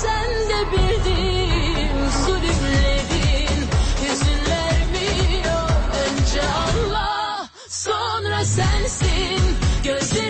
sen de bildin zulümlerin hüzünler mi? Önce Allah sonra sensin. Gözlerin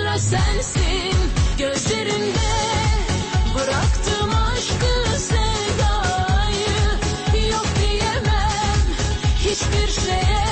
sonra sensin. Gözlerimde bıraktım aşkı sevdayı yok diyemem. Hiçbir şeye